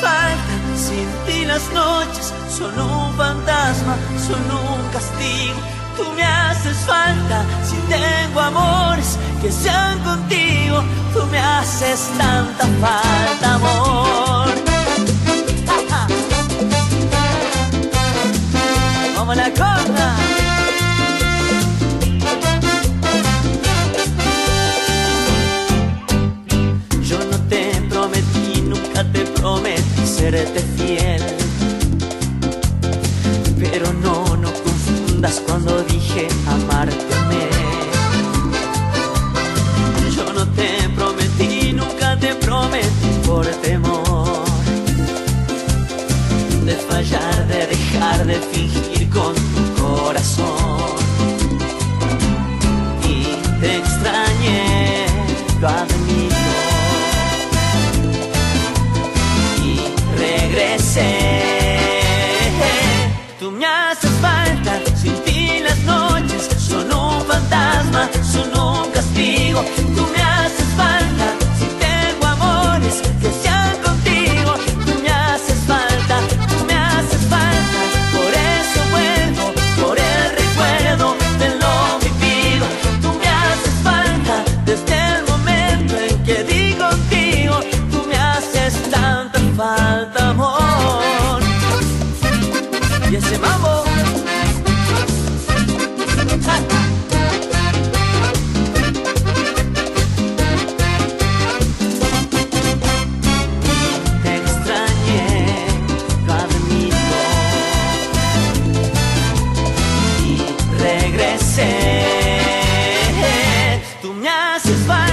falta, sin ti las noches son un fantasma, son un castigo. Tú me haces falta, si tengo amores que sean contigo, tú me haces tanta falta, amor. Vamos la corta. Fiel. Pero no, no confundas cuando dije amarte Yo no te prometí, nunca te prometí por temor de fallar, de dejar de fingir. sé. Tú me haces. y ese mambo. Te extrañé, lo admito, y regresé. Tú me haces falta.